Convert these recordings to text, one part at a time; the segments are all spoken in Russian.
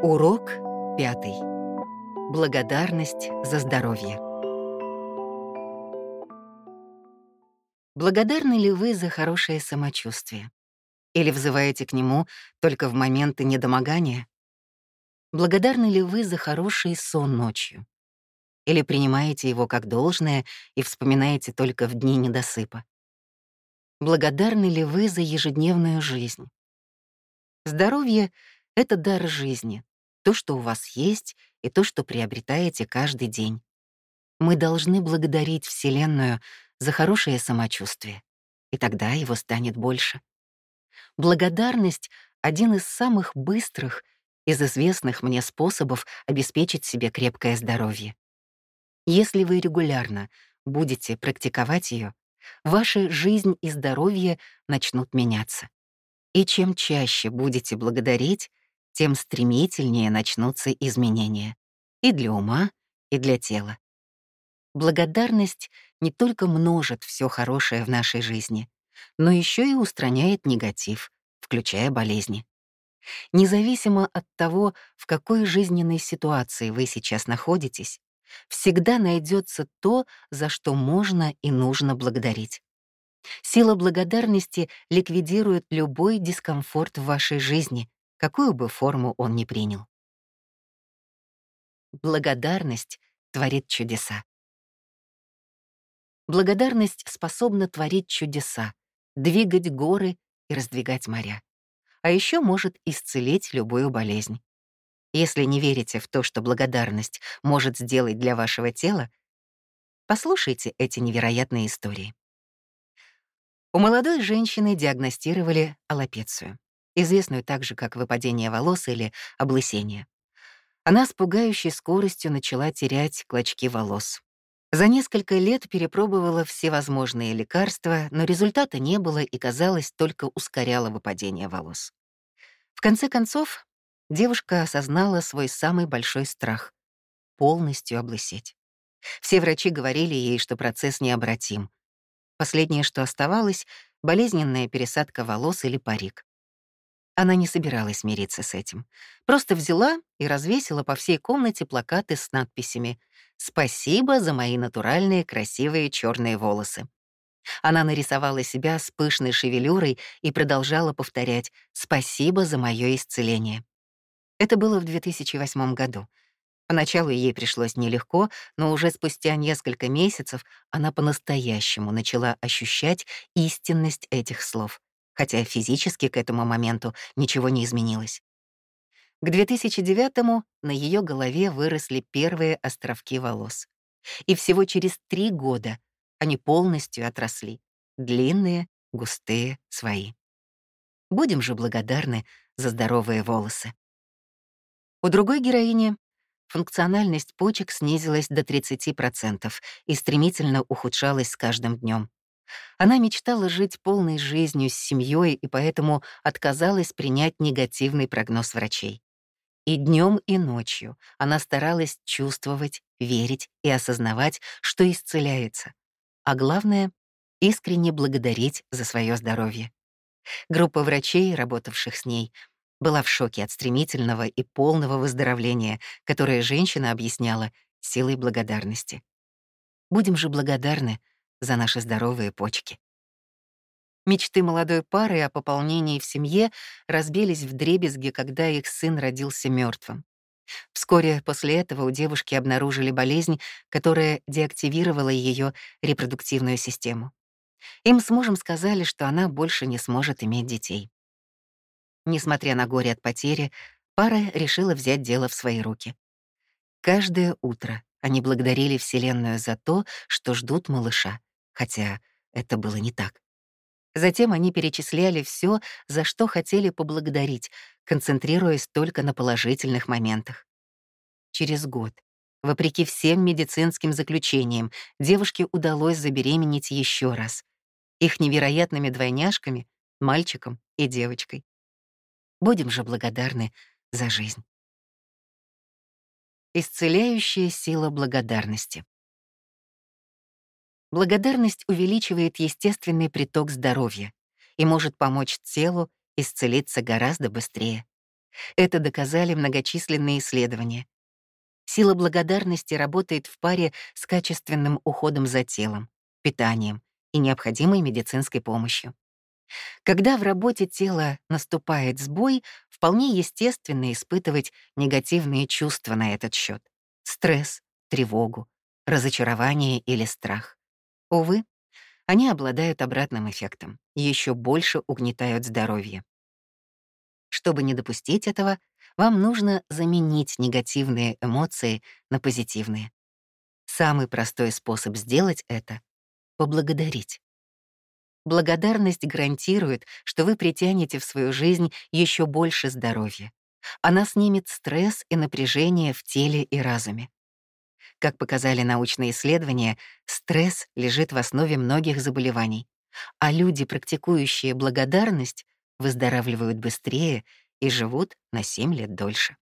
Урок пятый. Благодарность за здоровье. Благодарны ли вы за хорошее самочувствие? Или взываете к нему только в моменты недомогания? Благодарны ли вы за хороший сон ночью? Или принимаете его как должное и вспоминаете только в дни недосыпа? Благодарны ли вы за ежедневную жизнь? Здоровье — это дар жизни, то, что у вас есть, и то, что приобретаете каждый день. Мы должны благодарить Вселенную за хорошее самочувствие, и тогда его станет больше. Благодарность — один из самых быстрых из известных мне способов обеспечить себе крепкое здоровье. Если вы регулярно будете практиковать ее, ваша жизнь и здоровье начнут меняться. И чем чаще будете благодарить, тем стремительнее начнутся изменения и для ума, и для тела. Благодарность не только множит все хорошее в нашей жизни, но еще и устраняет негатив, включая болезни. Независимо от того, в какой жизненной ситуации вы сейчас находитесь, всегда найдется то, за что можно и нужно благодарить. Сила благодарности ликвидирует любой дискомфорт в вашей жизни, какую бы форму он ни принял. Благодарность творит чудеса. Благодарность способна творить чудеса, двигать горы и раздвигать моря а еще может исцелить любую болезнь. Если не верите в то, что благодарность может сделать для вашего тела, послушайте эти невероятные истории. У молодой женщины диагностировали аллопецию, известную также как выпадение волос или облысение. Она с пугающей скоростью начала терять клочки волос. За несколько лет перепробовала всевозможные лекарства, но результата не было и, казалось, только ускоряло выпадение волос. В конце концов, девушка осознала свой самый большой страх — полностью облысеть. Все врачи говорили ей, что процесс необратим. Последнее, что оставалось — болезненная пересадка волос или парик. Она не собиралась мириться с этим. Просто взяла и развесила по всей комнате плакаты с надписями «Спасибо за мои натуральные красивые черные волосы». Она нарисовала себя с пышной шевелюрой и продолжала повторять «Спасибо за мое исцеление». Это было в 2008 году. Поначалу ей пришлось нелегко, но уже спустя несколько месяцев она по-настоящему начала ощущать истинность этих слов, хотя физически к этому моменту ничего не изменилось. К 2009-му на ее голове выросли первые островки волос. И всего через три года они полностью отросли. Длинные, густые, свои. Будем же благодарны за здоровые волосы. У другой героини функциональность почек снизилась до 30% и стремительно ухудшалась с каждым днем. Она мечтала жить полной жизнью с семьей и поэтому отказалась принять негативный прогноз врачей. И днем, и ночью она старалась чувствовать, верить и осознавать, что исцеляется, а главное — искренне благодарить за свое здоровье. Группа врачей, работавших с ней, была в шоке от стремительного и полного выздоровления, которое женщина объясняла силой благодарности. Будем же благодарны за наши здоровые почки. Мечты молодой пары о пополнении в семье разбились в дребезги, когда их сын родился мертвым. Вскоре после этого у девушки обнаружили болезнь, которая деактивировала ее репродуктивную систему. Им с мужем сказали, что она больше не сможет иметь детей. Несмотря на горе от потери, пара решила взять дело в свои руки. Каждое утро они благодарили Вселенную за то, что ждут малыша, хотя это было не так. Затем они перечисляли все, за что хотели поблагодарить, концентрируясь только на положительных моментах. Через год, вопреки всем медицинским заключениям, девушке удалось забеременеть еще раз. Их невероятными двойняшками, мальчиком и девочкой. Будем же благодарны за жизнь. Исцеляющая сила благодарности. Благодарность увеличивает естественный приток здоровья и может помочь телу исцелиться гораздо быстрее. Это доказали многочисленные исследования. Сила благодарности работает в паре с качественным уходом за телом, питанием и необходимой медицинской помощью. Когда в работе тела наступает сбой, вполне естественно испытывать негативные чувства на этот счет: стресс, тревогу, разочарование или страх. Увы, они обладают обратным эффектом еще больше угнетают здоровье. Чтобы не допустить этого, вам нужно заменить негативные эмоции на позитивные. Самый простой способ сделать это — поблагодарить. Благодарность гарантирует, что вы притянете в свою жизнь еще больше здоровья. Она снимет стресс и напряжение в теле и разуме. Как показали научные исследования, стресс лежит в основе многих заболеваний, а люди, практикующие благодарность, выздоравливают быстрее и живут на 7 лет дольше.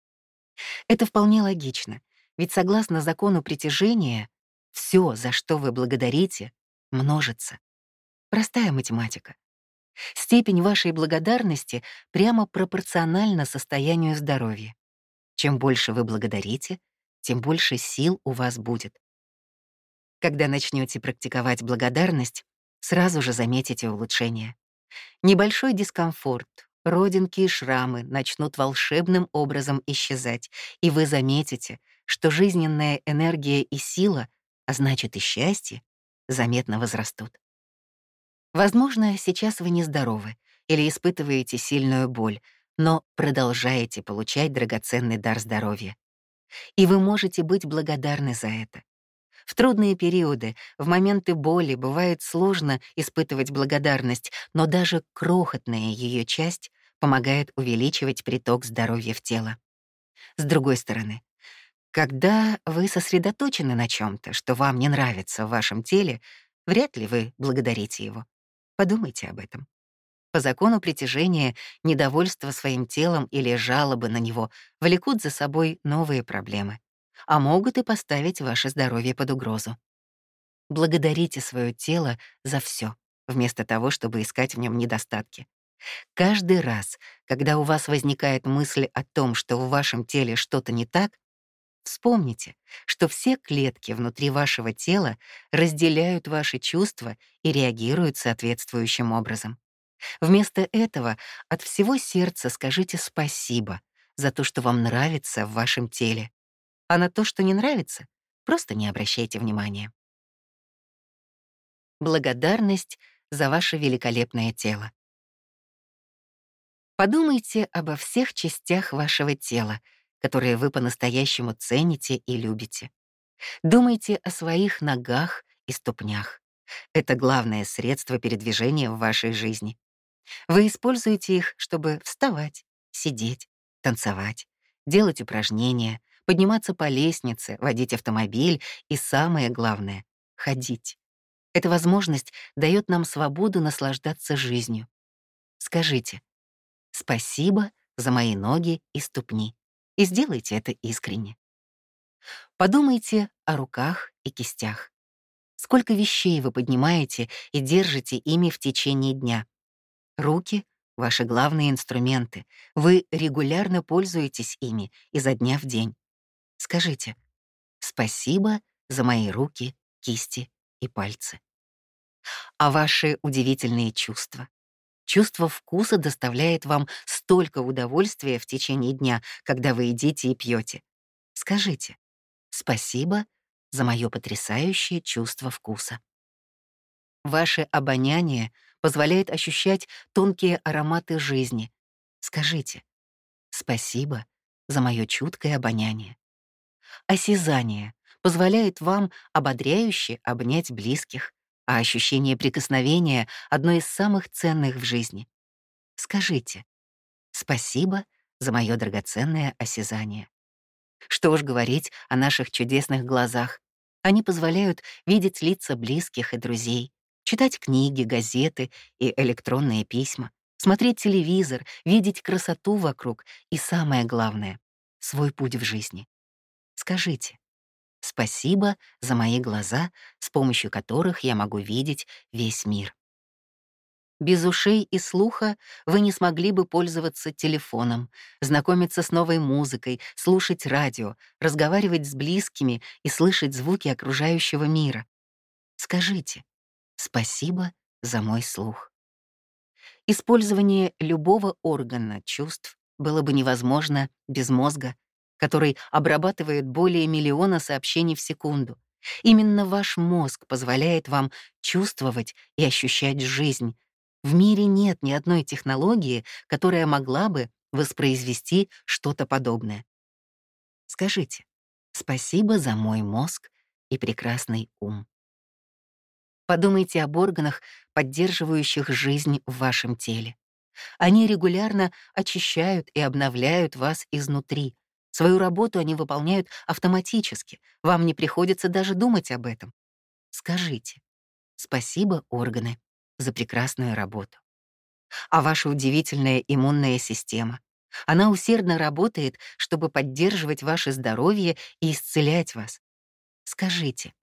Это вполне логично, ведь согласно закону притяжения, все, за что вы благодарите, множится. Простая математика. Степень вашей благодарности прямо пропорциональна состоянию здоровья. Чем больше вы благодарите, тем больше сил у вас будет. Когда начнете практиковать благодарность, сразу же заметите улучшение. Небольшой дискомфорт, родинки и шрамы начнут волшебным образом исчезать, и вы заметите, что жизненная энергия и сила, а значит и счастье, заметно возрастут. Возможно, сейчас вы нездоровы или испытываете сильную боль, но продолжаете получать драгоценный дар здоровья. И вы можете быть благодарны за это. В трудные периоды, в моменты боли бывает сложно испытывать благодарность, но даже крохотная ее часть помогает увеличивать приток здоровья в тело. С другой стороны, когда вы сосредоточены на чем то что вам не нравится в вашем теле, вряд ли вы благодарите его. Подумайте об этом. По закону притяжения недовольство своим телом или жалобы на него влекут за собой новые проблемы, а могут и поставить ваше здоровье под угрозу. Благодарите свое тело за все, вместо того, чтобы искать в нем недостатки. Каждый раз, когда у вас возникает мысль о том, что в вашем теле что-то не так, вспомните, что все клетки внутри вашего тела разделяют ваши чувства и реагируют соответствующим образом. Вместо этого от всего сердца скажите спасибо за то, что вам нравится в вашем теле. А на то, что не нравится, просто не обращайте внимания. Благодарность за ваше великолепное тело. Подумайте обо всех частях вашего тела, которые вы по-настоящему цените и любите. Думайте о своих ногах и ступнях. Это главное средство передвижения в вашей жизни. Вы используете их, чтобы вставать, сидеть, танцевать, делать упражнения, подниматься по лестнице, водить автомобиль и, самое главное, ходить. Эта возможность дает нам свободу наслаждаться жизнью. Скажите «Спасибо за мои ноги и ступни» и сделайте это искренне. Подумайте о руках и кистях. Сколько вещей вы поднимаете и держите ими в течение дня. Руки — ваши главные инструменты. Вы регулярно пользуетесь ими изо дня в день. Скажите «Спасибо за мои руки, кисти и пальцы». А ваши удивительные чувства? Чувство вкуса доставляет вам столько удовольствия в течение дня, когда вы едите и пьете. Скажите «Спасибо за мое потрясающее чувство вкуса». Ваше обоняние позволяет ощущать тонкие ароматы жизни. Скажите «Спасибо за мое чуткое обоняние». Осязание позволяет вам ободряюще обнять близких, а ощущение прикосновения — одно из самых ценных в жизни. Скажите «Спасибо за мое драгоценное осязание». Что уж говорить о наших чудесных глазах. Они позволяют видеть лица близких и друзей, читать книги, газеты и электронные письма, смотреть телевизор, видеть красоту вокруг и, самое главное, свой путь в жизни. Скажите «Спасибо за мои глаза, с помощью которых я могу видеть весь мир». Без ушей и слуха вы не смогли бы пользоваться телефоном, знакомиться с новой музыкой, слушать радио, разговаривать с близкими и слышать звуки окружающего мира. Скажите «Спасибо за мой слух». Использование любого органа чувств было бы невозможно без мозга, который обрабатывает более миллиона сообщений в секунду. Именно ваш мозг позволяет вам чувствовать и ощущать жизнь, в мире нет ни одной технологии, которая могла бы воспроизвести что-то подобное. Скажите, спасибо за мой мозг и прекрасный ум. Подумайте об органах, поддерживающих жизнь в вашем теле. Они регулярно очищают и обновляют вас изнутри. Свою работу они выполняют автоматически. Вам не приходится даже думать об этом. Скажите «Спасибо, органы, за прекрасную работу. А ваша удивительная иммунная система. Она усердно работает, чтобы поддерживать ваше здоровье и исцелять вас. Скажите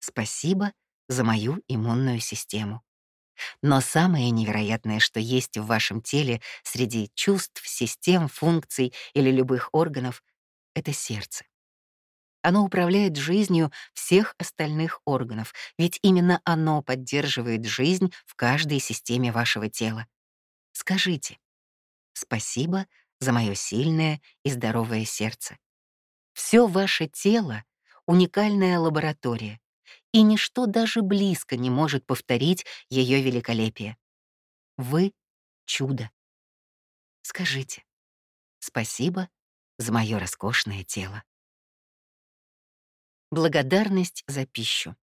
«Спасибо за мою иммунную систему». Но самое невероятное, что есть в вашем теле среди чувств, систем, функций или любых органов — это сердце. Оно управляет жизнью всех остальных органов, ведь именно оно поддерживает жизнь в каждой системе вашего тела. Скажите «Спасибо за мое сильное и здоровое сердце». Все ваше тело — уникальная лаборатория, и ничто даже близко не может повторить ее великолепие. Вы — чудо. Скажите «Спасибо за мое роскошное тело». Благодарность за пищу.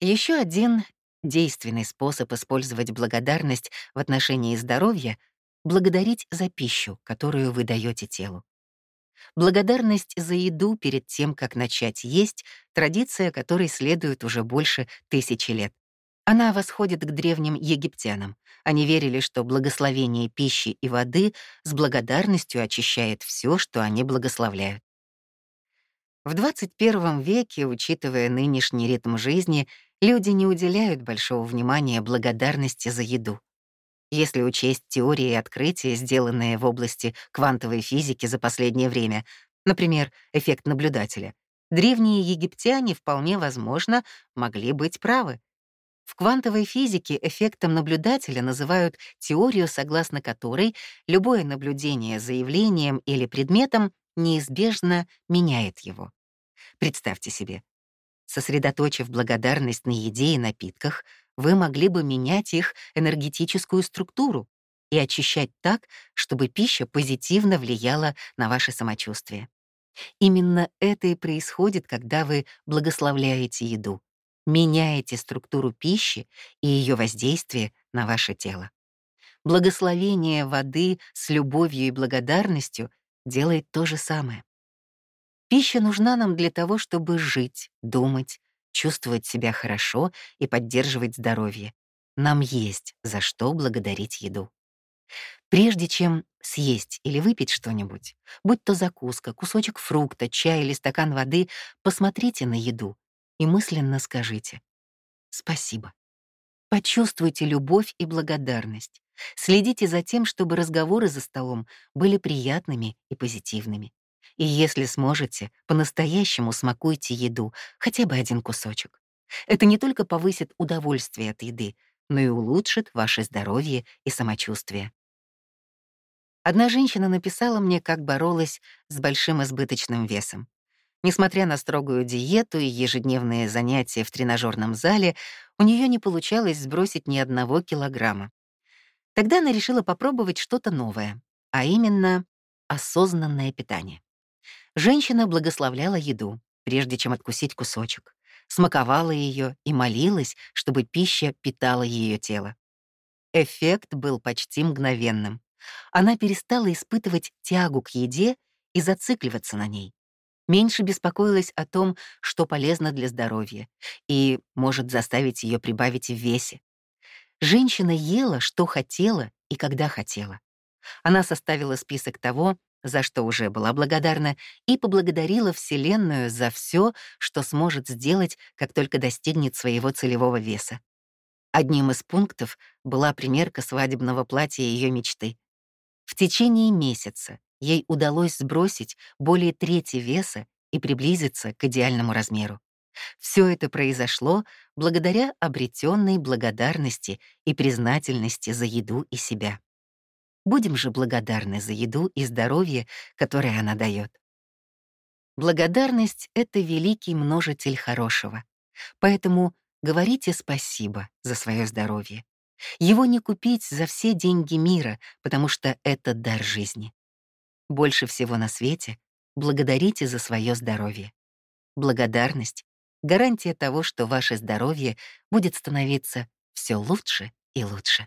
Еще один действенный способ использовать благодарность в отношении здоровья — благодарить за пищу, которую вы даете телу. Благодарность за еду перед тем, как начать есть — традиция, которой следует уже больше тысячи лет. Она восходит к древним египтянам. Они верили, что благословение пищи и воды с благодарностью очищает все, что они благословляют. В 21 веке, учитывая нынешний ритм жизни, люди не уделяют большого внимания благодарности за еду. Если учесть теории и открытия, сделанные в области квантовой физики за последнее время, например, эффект наблюдателя, древние египтяне вполне возможно могли быть правы. В квантовой физике эффектом наблюдателя называют теорию, согласно которой любое наблюдение за явлением или предметом неизбежно меняет его. Представьте себе, сосредоточив благодарность на еде и напитках, вы могли бы менять их энергетическую структуру и очищать так, чтобы пища позитивно влияла на ваше самочувствие. Именно это и происходит, когда вы благословляете еду, меняете структуру пищи и ее воздействие на ваше тело. Благословение воды с любовью и благодарностью делает то же самое. Пища нужна нам для того, чтобы жить, думать, чувствовать себя хорошо и поддерживать здоровье. Нам есть за что благодарить еду. Прежде чем съесть или выпить что-нибудь, будь то закуска, кусочек фрукта, чай или стакан воды, посмотрите на еду и мысленно скажите «Спасибо». Почувствуйте любовь и благодарность. Следите за тем, чтобы разговоры за столом были приятными и позитивными. И если сможете, по-настоящему смакуйте еду, хотя бы один кусочек. Это не только повысит удовольствие от еды, но и улучшит ваше здоровье и самочувствие. Одна женщина написала мне, как боролась с большим избыточным весом. Несмотря на строгую диету и ежедневные занятия в тренажерном зале, у нее не получалось сбросить ни одного килограмма. Тогда она решила попробовать что-то новое, а именно осознанное питание. Женщина благословляла еду, прежде чем откусить кусочек, смаковала ее и молилась, чтобы пища питала ее тело. Эффект был почти мгновенным. Она перестала испытывать тягу к еде и зацикливаться на ней. Меньше беспокоилась о том, что полезно для здоровья и может заставить ее прибавить в весе. Женщина ела, что хотела и когда хотела. Она составила список того, за что уже была благодарна, и поблагодарила Вселенную за все, что сможет сделать, как только достигнет своего целевого веса. Одним из пунктов была примерка свадебного платья ее мечты. В течение месяца ей удалось сбросить более трети веса и приблизиться к идеальному размеру. Все это произошло благодаря обретенной благодарности и признательности за еду и себя. Будем же благодарны за еду и здоровье, которое она дает. Благодарность — это великий множитель хорошего. Поэтому говорите спасибо за свое здоровье. Его не купить за все деньги мира, потому что это дар жизни. Больше всего на свете благодарите за свое здоровье. Благодарность — гарантия того, что ваше здоровье будет становиться все лучше и лучше.